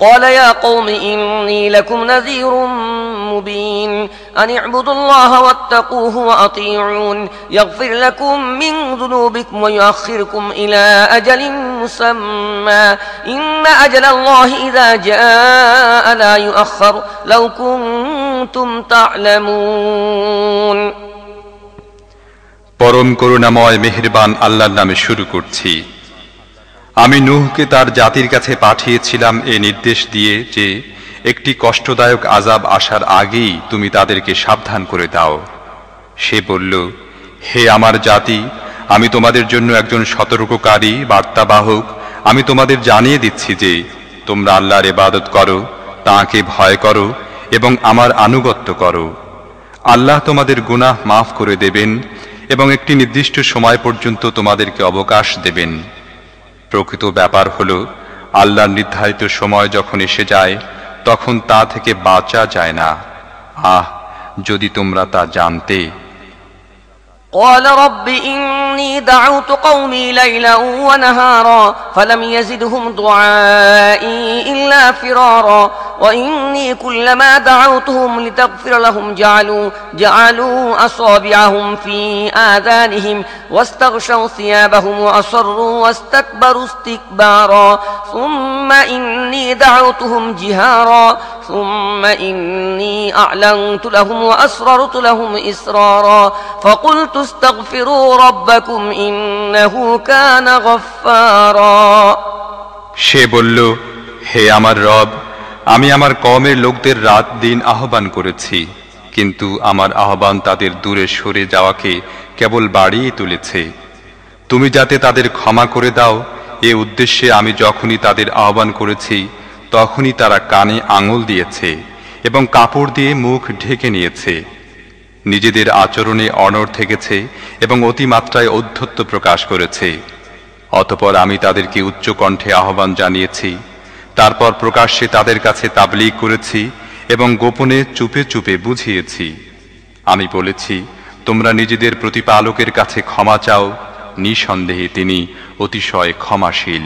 قال يا قوم إني لكم نذير مبين أن اعبدوا الله واتقوه وأطيعون يغفر لكم من ذنوبكم ويؤخركم إلى أجل مسمى إن أجل الله إذا جاء لا يؤخر لو كنتم تعلمون পরম করুণাময় মেহেরবান আল্লাহর নামে শুরু করছি আমি নুহকে তার জাতির কাছে পাঠিয়েছিলাম এ নির্দেশ দিয়ে যে, একটি কষ্টদায়ক আজাব আসার আগেই তুমি তাদেরকে সাবধান করে দাও। সে বলল, হে আমার জাতি, আমি তোমাদের জন্য একজন সতর্ককারী, বার্তাবাহক। আমি তোমাদের জানিয়ে দিচ্ছি যে, তোমরা আল্লাহর ইবাদত করো, তাঁকে ভয় করো এবং আমার আনুগত্য করো। আল্লাহ তোমাদের গুনাহ মাফ করে দেবেন এবং একটি নির্দিষ্ট সময় পর্যন্ত তোমাদেরকে অবকাশ দেবেন। প্রকৃত ব্যাপার হল আল্লাহর নির্ধারিত সময় যখন এসে যায় তখন তা থেকে বাঁচা যায় না আহ যদি তোমরা তা জানতে قال رب إني دعوت قومي ليلا ونهارا فلم يزدهم دعائي إلا فرارا وإني كلما دعوتهم لتغفر لهم جعلوا جعلوا أصابعهم في آذانهم واستغشوا ثيابهم وأصروا واستكبروا استكبارا ثم إني دعوتهم جهارا ثم إني أعلنت لهم وأسررت لهم إسرارا فقلت استغفروا ربكم إنه كان غفارا সে বলল হে আমার রব আমি আমার কমের লোকদের রাত দিন আহ্বান করেছি, কিন্তু আমার আহ্বান তাদের দূরে সরে যাওয়াকে কেবল বাড়িয়ে তুলেছে। তুমি যাতে তাদের ক্ষমা করে দাও, এ উদ্দেশ্যে আমি যখনই তাদের আহ্বান করেছি, তখনই তারা কানে আঙুল দিয়েছে এবং কাপড় দিয়ে মুখ ঢেকে নিয়েছে। নিজেদের আচরণে অনড় থেকেছে এবং অতিমাত্রায় ঔদ্ধত্য প্রকাশ করেছে। অতপর আমি তাদেরকে উচ্চকণ্ঠে আহ্বান জানিয়েছি তারপর প্রকাশ্যে তাদের কাছে তাবলিগ করেছি এবং গোপনে চুপে চুপে বুঝিয়েছি। আমি বলেছি, তোমরা নিজেদের প্রতিপালকের কাছে ক্ষমা চাও। নিঃসন্দেহে তিনি অতিশয় ক্ষমাশীল।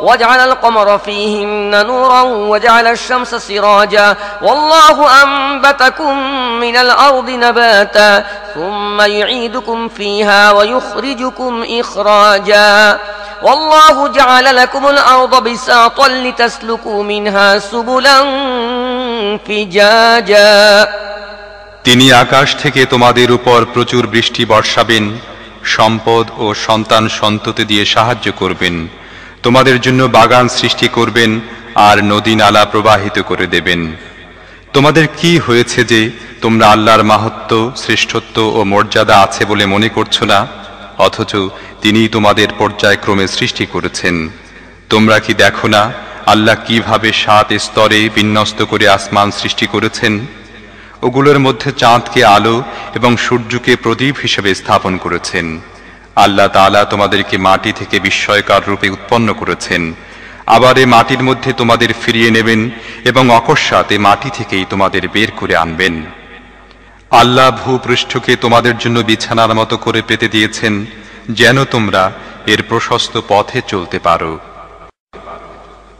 وجعل القمر فيهن نورا وجعل الشمس سراجا والله أنبتكم من الأرض نباتا ثم يعيدكم فيها ويخرجكم إخراجا والله جعل لكم الأرض بساطا لتسلكوا منها سبلا فجاجا তিনি আকাশ থেকে তোমাদের উপর প্রচুর বৃষ্টি বর্ষাবেন সম্পদ ও সন্তান সন্ততি দিয়ে সাহায্য করবেন তোমাদের জন্য বাগান সৃষ্টি করবেন আর নদী নালা প্রবাহিত করে দেবেন। তোমাদের কি হয়েছে যে তোমরা আল্লাহর মাহাত্ম, শ্রেষ্ঠত্ব ও মর্যাদা আছে বলে মনে করছ না? অথচ তিনি তোমাদের পর্যায়ক্রমে সৃষ্টি করেছেন। তোমরা কি দেখো না আল্লাহ কীভাবে সাত স্তরে বিন্যস্ত করে আসমান সৃষ্টি করেছেন? ওগুলোর মধ্যে চাঁদকে আলো এবং সূর্যকে প্রদীপ হিসেবে স্থাপন করেছেন। আল্লাহ তালা তোমাদেরকে মাটি থেকে বিস্ময়কার রূপে উৎপন্ন করেছেন। আবার এ মাটির মধ্যে তোমাদের ফিরিয়ে নেবেন এবং অকস্মাৎ এ মাটি থেকেই তোমাদের বের করে আনবেন। আল্লাহ ভূপৃষ্ঠকে তোমাদের জন্য বিছানার মতো করে পেতে দিয়েছেন, যেন তোমরা এর প্রশস্ত পথে চলতে পারো।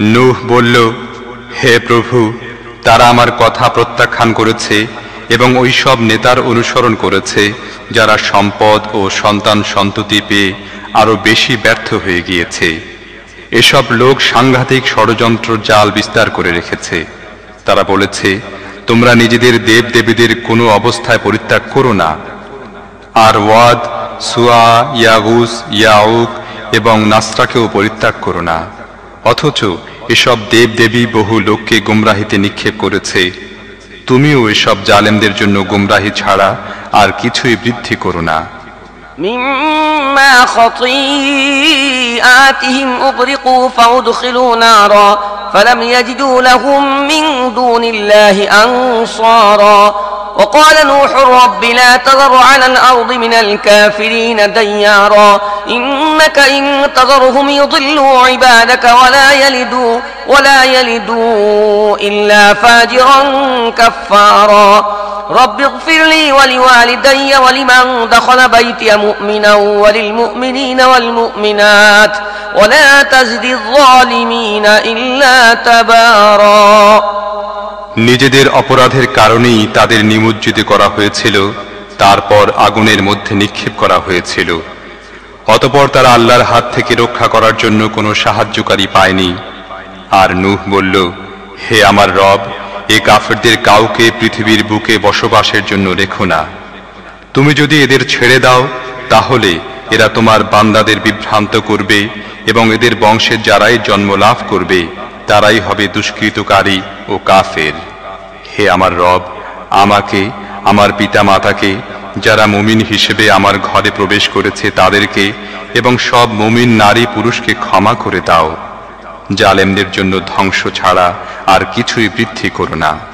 নূহ বলল, হে প্রভু, তারা আমার কথা প্রত্যাখ্যান করেছে এবং ওই সব নেতার অনুসরণ করেছে, যারা সম্পদ ও সন্তান সন্ততি পেয়ে আরও বেশি ব্যর্থ হয়ে গিয়েছে। এসব লোক সাংঘাতিক ষড়যন্ত্র জাল বিস্তার করে রেখেছে। তারা বলেছে, তোমরা নিজেদের দেব দেবীদের কোনো অবস্থায় পরিত্যাগ করো না। আর ওয়াদ, সুয়া, ইয়াগুস, ইয়াউক এবং নাসরাকেও পরিত্যাগ করো না। অথচ এসব দেব দেবী বহু লোককে গুমরাহিতে নিক্ষেপ করেছে। তুমিও এসব জালেমদের জন্য গুমরাহি ছাড়া আর কিছুই বৃদ্ধি করো না। مما خطيئاتهم أغرقوا فأدخلوا نارا فلم يجدوا لهم من دون الله أنصارا وقال نوح رب لا تذر على الأرض من الكافرين ديارا إنك إن تذرهم يضلوا عبادك ولا يلدوا ولا يلدوا إلا فاجرا كفارا رب اغفر لي ولوالدي ولمن دخل بيتي مؤمنا وللمؤمنين والمؤمنات ولا تزد الظالمين إلا تبارا নিজেদের অপরাধের কারণেই তাদের নিমজ্জিত করা হয়েছিল তারপর আগুনের মধ্যে নিক্ষেপ করা হয়েছিল অতপর তারা আল্লাহর হাত থেকে রক্ষা করার জন্য কোনো সাহায্যকারী পায়নি আর নূহ বলল হে আমার রব এ কাফেরদের কাউকে পৃথিবীর বুকে বসবাসের জন্য রেখো না তুমি যদি এদের ছেড়ে দাও তাহলে এরা তোমার বান্দাদের বিভ্রান্ত করবে এবং এদের বংশের যারাই জন্ম লাভ করবে, তারাই হবে দুষ্কৃতকারী ও কাফের। হে আমার রব, আমাকে, আমার পিতা মাতাকে যারা মুমিন হিসেবে আমার ঘরে প্রবেশ করেছে তাদেরকে এবং সব মুমিন নারী পুরুষকে ক্ষমা করে দাও। জালেমদের জন্য ধ্বংস ছাড়া আর কিছুই বৃদ্ধি করো না।